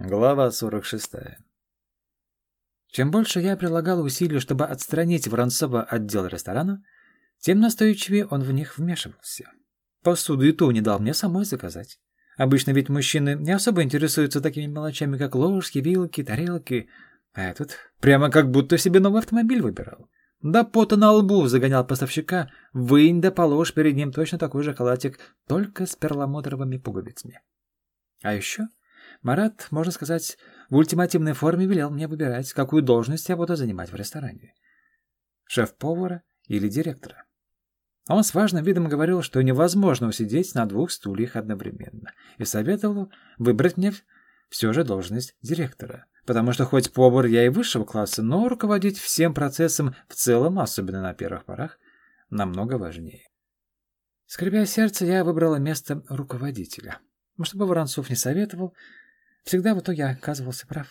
Глава 46. Чем больше я прилагал усилий, чтобы отстранить Воронцова от дел ресторана, тем настойчивее он в них вмешивался. Посуду и ту не дал мне самой заказать. Обычно ведь мужчины не особо интересуются такими мелочами, как ложки, вилки, тарелки. А этот прямо как будто себе новый автомобиль выбирал. Да пота на лбу загонял поставщика, вынь да положь перед ним точно такой же халатик, только с перламутровыми пуговицами. А еще Марат, можно сказать, в ультимативной форме велел мне выбирать, какую должность я буду занимать в ресторане. Шеф-повара или директора. Он с важным видом говорил, что невозможно усидеть на двух стульях одновременно, и советовал выбрать мне все же должность директора, потому что хоть повар я и высшего класса, но руководить всем процессом в целом, особенно на первых порах, намного важнее. Скребя сердце, я выбрала место руководителя. Чтобы Воронцов не советовал, Всегда в итоге оказывался прав.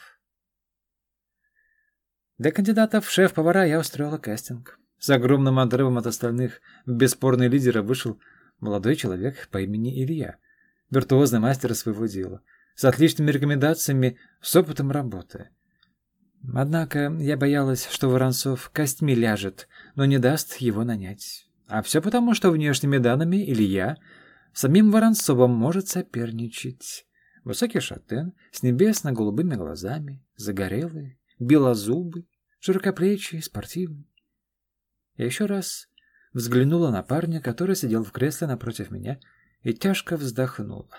Для кандидатов в шеф-повара я устроила кастинг. С огромным отрывом от остальных в бесспорный лидера вышел молодой человек по имени Илья, виртуозный мастер своего дела, с отличными рекомендациями, с опытом работы. Однако я боялась, что Воронцов костьми ляжет, но не даст его нанять. А все потому, что внешними данными Илья самим Воронцовым может соперничать. Высокий шатен, с небесно-голубыми глазами, загорелый, белозубый, широкоплечий, спортивный. Я еще раз взглянула на парня, который сидел в кресле напротив меня, и тяжко вздохнула.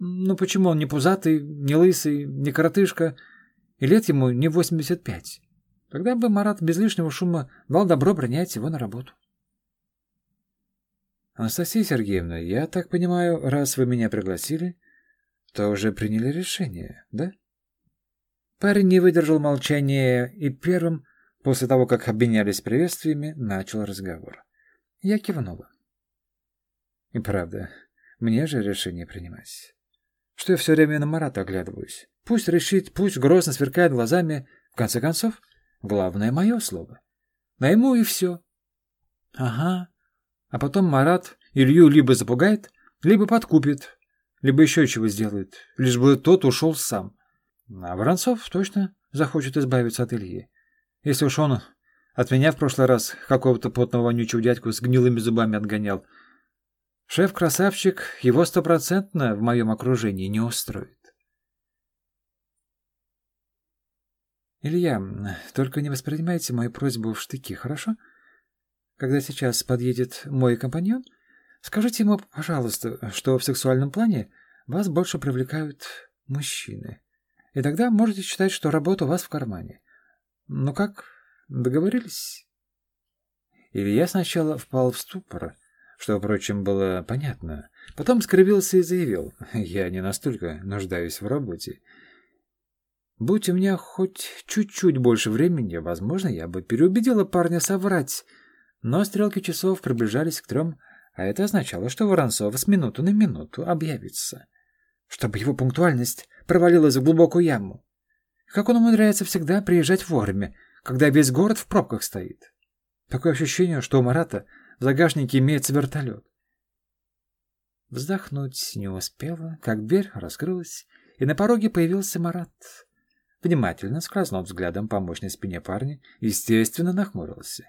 Ну почему он не пузатый, не лысый, не коротышка, и лет ему не 85? Тогда бы Марат без лишнего шума дал добро принять его на работу. Анастасия Сергеевна, я так понимаю, раз вы меня пригласили, то уже приняли решение, да? Парень не выдержал молчания и первым, после того, как обменялись приветствиями, начал разговор. Я кивнула. И правда, мне же решение принимать. Что я все время на Марата оглядываюсь. Пусть решит, пусть грозно сверкает глазами. В конце концов, главное мое слово. Найму и все. Ага. А потом Марат Илью либо запугает, либо подкупит, либо еще чего сделает, лишь бы тот ушел сам. А Воронцов точно захочет избавиться от Ильи. Если уж он от меня в прошлый раз какого-то потного вонючего дядьку с гнилыми зубами отгонял. Шеф-красавчик его стопроцентно в моем окружении не устроит. Илья, только не воспринимайте мою просьбу в штыки, хорошо? Когда сейчас подъедет мой компаньон, Скажите ему, пожалуйста, что в сексуальном плане вас больше привлекают мужчины. И тогда можете считать, что работа у вас в кармане. Ну как, договорились? Или я сначала впал в ступор, что, впрочем, было понятно. Потом скривился и заявил, я не настолько нуждаюсь в работе. Будь у меня хоть чуть-чуть больше времени, возможно, я бы переубедила парня соврать. Но стрелки часов приближались к трем а это означало, что Воронцов с минуту на минуту объявится. Чтобы его пунктуальность провалилась в глубокую яму. Как он умудряется всегда приезжать вовремя, когда весь город в пробках стоит. Такое ощущение, что у Марата в загашнике имеется вертолет. Вздохнуть не успела, как дверь раскрылась, и на пороге появился Марат. Внимательно скользнув взглядом по мощной спине парня, естественно, нахмурился.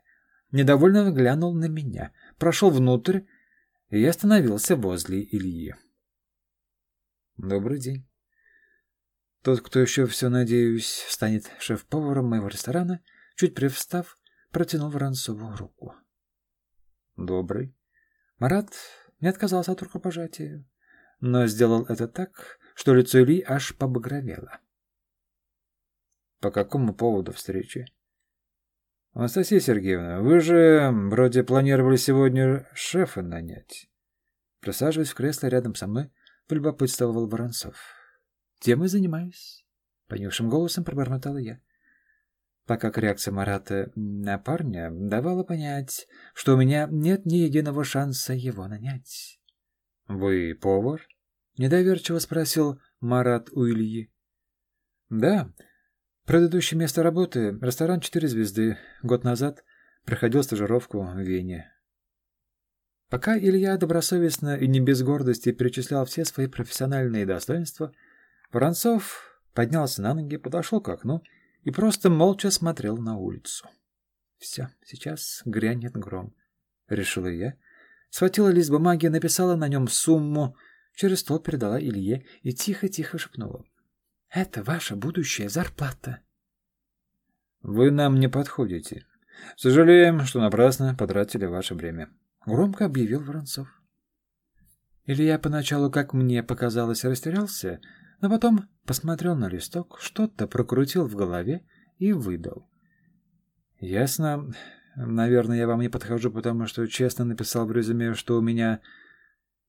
Недовольно глянул на меня, прошел внутрь и я остановился возле Ильи. «Добрый день. Тот, кто еще все, надеюсь, станет шеф-поваром моего ресторана, чуть привстав, протянул Воронцову руку. «Добрый». Марат не отказался от рукопожатия, но сделал это так, что лицо Ильи аж побагровело. «По какому поводу встречи?» «Анастасия Сергеевна, вы же вроде планировали сегодня шефа нанять». Присаживаясь в кресло рядом со мной, полюбопытствовал Воронцов. «Тем и занимаюсь», — понюшим голосом пробормотала я. Пока как реакция Марата на парня давала понять, что у меня нет ни единого шанса его нанять. «Вы повар?» — недоверчиво спросил Марат у Ильи. «Да, Предыдущее место работы – ресторан «Четыре звезды». Год назад проходил стажировку в Вене. Пока Илья добросовестно и не без гордости перечислял все свои профессиональные достоинства, Воронцов поднялся на ноги, подошел к окну и просто молча смотрел на улицу. «Все, сейчас грянет гром», — решила я. Схватила лист бумаги, написала на нем сумму, через стол передала Илье и тихо-тихо шепнула. «Это ваша будущая зарплата». «Вы нам не подходите. Сожалеем, что напрасно потратили ваше время», — громко объявил Воронцов. Илья поначалу, как мне показалось, растерялся, но потом посмотрел на листок, что-то прокрутил в голове и выдал. «Ясно. Наверное, я вам не подхожу, потому что честно написал в резюме, что у меня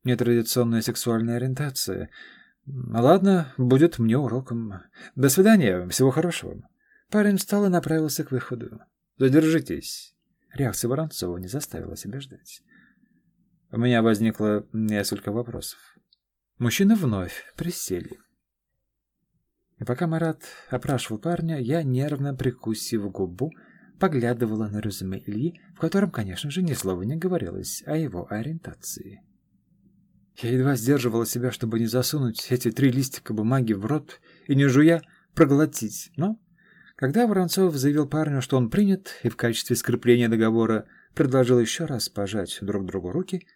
нетрадиционная сексуальная ориентация. Ладно, будет мне уроком. До свидания, всего хорошего». Парень встал и направился к выходу. «Задержитесь». Реакция Воронцова не заставила себя ждать. У меня возникло несколько вопросов. Мужчины вновь присели. И пока Марат опрашивал парня, я, нервно прикусив губу, поглядывала на резюме Ильи, в котором, конечно же, ни слова не говорилось о его ориентации. Я едва сдерживала себя, чтобы не засунуть эти три листика бумаги в рот и, не жуя, проглотить. Но когда Воронцов заявил парню, что он принят, и в качестве скрепления договора предложил еще раз пожать друг другу руки,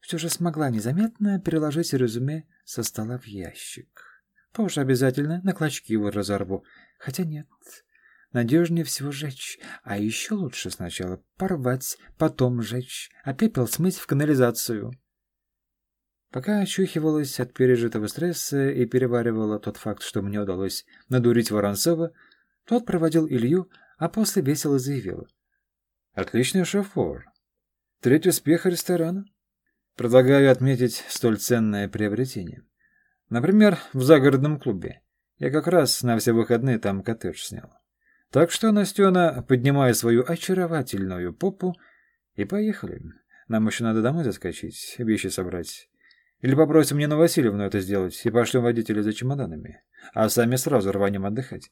все же смогла незаметно переложить резюме со стола в ящик. Позже обязательно на клочки его разорву. Хотя нет, надежнее всего жечь, а еще лучше сначала порвать, потом жечь, а пепел смыть в канализацию. Пока очухивалась от пережитого стресса и переваривала тот факт, что мне удалось надурить Воронцова, тот проводил Илью, а после весело заявил. «Отличный шофер. Третий успех ресторана. Предлагаю отметить столь ценное приобретение. Например, в загородном клубе. Я как раз на все выходные там коттедж снял. Так что, Настена, поднимай свою очаровательную попу и поехали. Нам еще надо домой заскочить, вещи собрать. Или попросим на Васильевну это сделать и пошлем водителя за чемоданами, а сами сразу рванем отдыхать.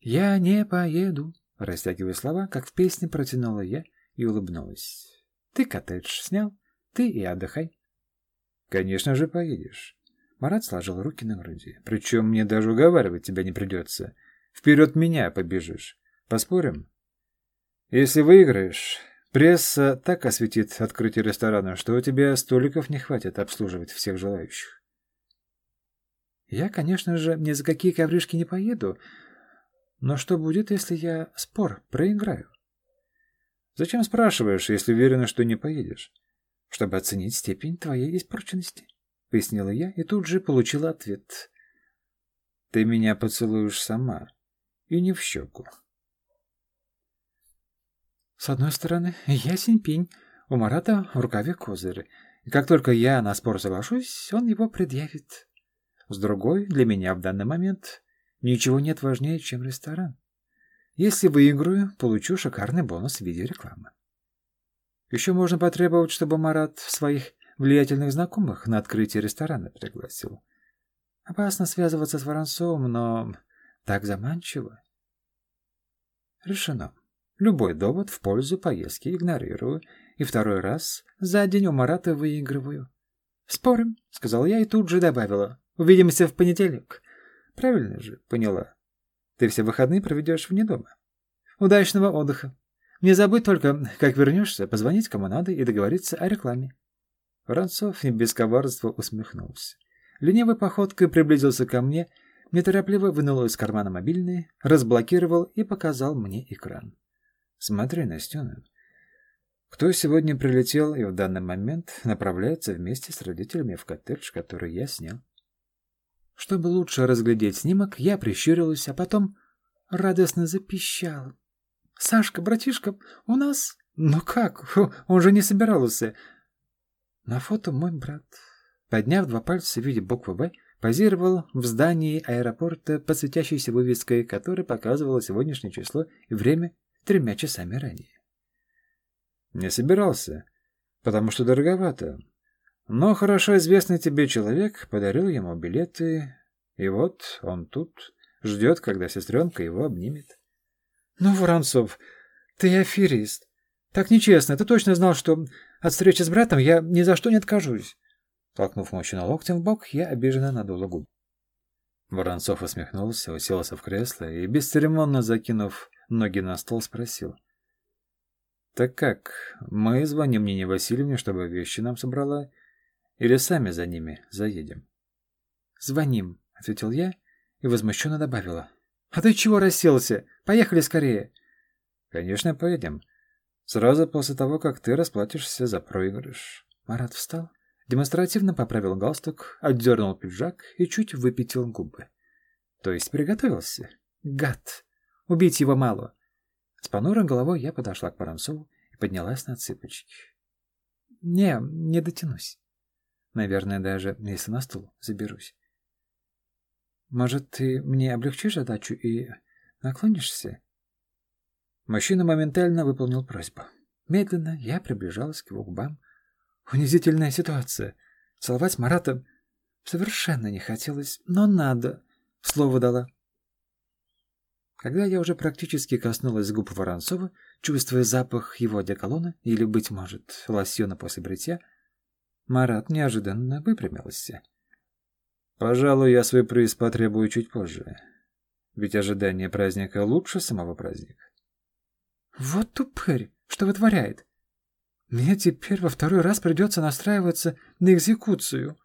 «Я не поеду», — растягивая слова, как в песне протянула я и улыбнулась. «Ты коттедж снял?» Ты и отдыхай. Конечно же, поедешь. Марат сложил руки на груди. Причем мне даже уговаривать тебя не придется. Вперед меня побежишь. Поспорим? Если выиграешь, пресса так осветит открытие ресторана, что у тебя столиков не хватит обслуживать всех желающих. Я, конечно же, ни за какие ковришки не поеду, но что будет, если я спор проиграю? Зачем спрашиваешь, если уверена, что не поедешь? чтобы оценить степень твоей испорченности», — пояснила я и тут же получила ответ. «Ты меня поцелуешь сама, и не в щеку». С одной стороны, ясень пень, у Марата в рукаве козырь, и как только я на спор соглашусь, он его предъявит. С другой, для меня в данный момент ничего нет важнее, чем ресторан. Если выиграю, получу шикарный бонус в виде рекламы. Еще можно потребовать, чтобы Марат своих влиятельных знакомых на открытие ресторана пригласил. Опасно связываться с Воронцовым, но так заманчиво. Решено. Любой довод в пользу поездки игнорирую, и второй раз за день у Марата выигрываю. «Спорим», — сказал я и тут же добавила. «Увидимся в понедельник». Правильно же поняла. Ты все выходные проведешь вне дома. Удачного отдыха. Не забудь только, как вернешься, позвонить кому надо и договориться о рекламе. Воронцов без коварства усмехнулся. Ленивой походкой приблизился ко мне, неторопливо вынул из кармана мобильный, разблокировал и показал мне экран. «Смотри, Настена, кто сегодня прилетел и в данный момент направляется вместе с родителями в коттедж, который я снял?» Чтобы лучше разглядеть снимок, я прищурилась, а потом радостно запищала. Сашка, братишка, у нас... Ну как? Он же не собирался. На фото мой брат, подняв два пальца в виде буквы «Б», позировал в здании аэропорта под светящейся вывеской, которая показывала сегодняшнее число и время тремя часами ранее. Не собирался, потому что дороговато. Но хорошо известный тебе человек подарил ему билеты, и вот он тут ждет, когда сестренка его обнимет. «Ну, Воронцов, ты аферист. Так нечестно. Ты точно знал, что от встречи с братом я ни за что не откажусь». Толкнув мужчину локтем в бок, я обиженно надула губ. Воронцов усмехнулся, уселся в кресло и, бесцеремонно закинув ноги на стол, спросил. «Так как, мы звоним Нине Васильевне, чтобы вещи нам собрала, или сами за ними заедем?» «Звоним», — ответил я и возмущенно добавила. «А ты чего расселся? Поехали скорее!» «Конечно, поедем. Сразу после того, как ты расплатишься за проигрыш». Марат встал, демонстративно поправил галстук, отдернул пиджак и чуть выпятил губы. То есть приготовился? Гад! Убить его мало. С понурой головой я подошла к Воронцову и поднялась на цыпочки. Не, не дотянусь. Наверное, даже если на стул заберусь. Может, ты мне облегчишь задачу и наклонишься? Мужчина моментально выполнил просьбу. Медленно я приближалась к его губам, Унизительная ситуация. Целовать Марата совершенно не хотелось, но надо. Слово дала. Когда я уже практически коснулась губ Воронцова, чувствуя запах его одеколона или, быть может, лосьона после бритья, Марат неожиданно выпрямился. «Пожалуй, я свой приз потребую чуть позже. Ведь ожидание праздника лучше самого праздника». «Вот тупырь! Что вытворяет? Мне теперь во второй раз придется настраиваться на экзекуцию.